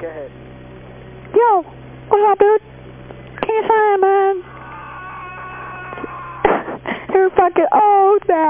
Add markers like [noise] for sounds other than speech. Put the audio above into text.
Go ahead. Yo, what's up, dude? Can you sign, man? [laughs] You're fucking old, man.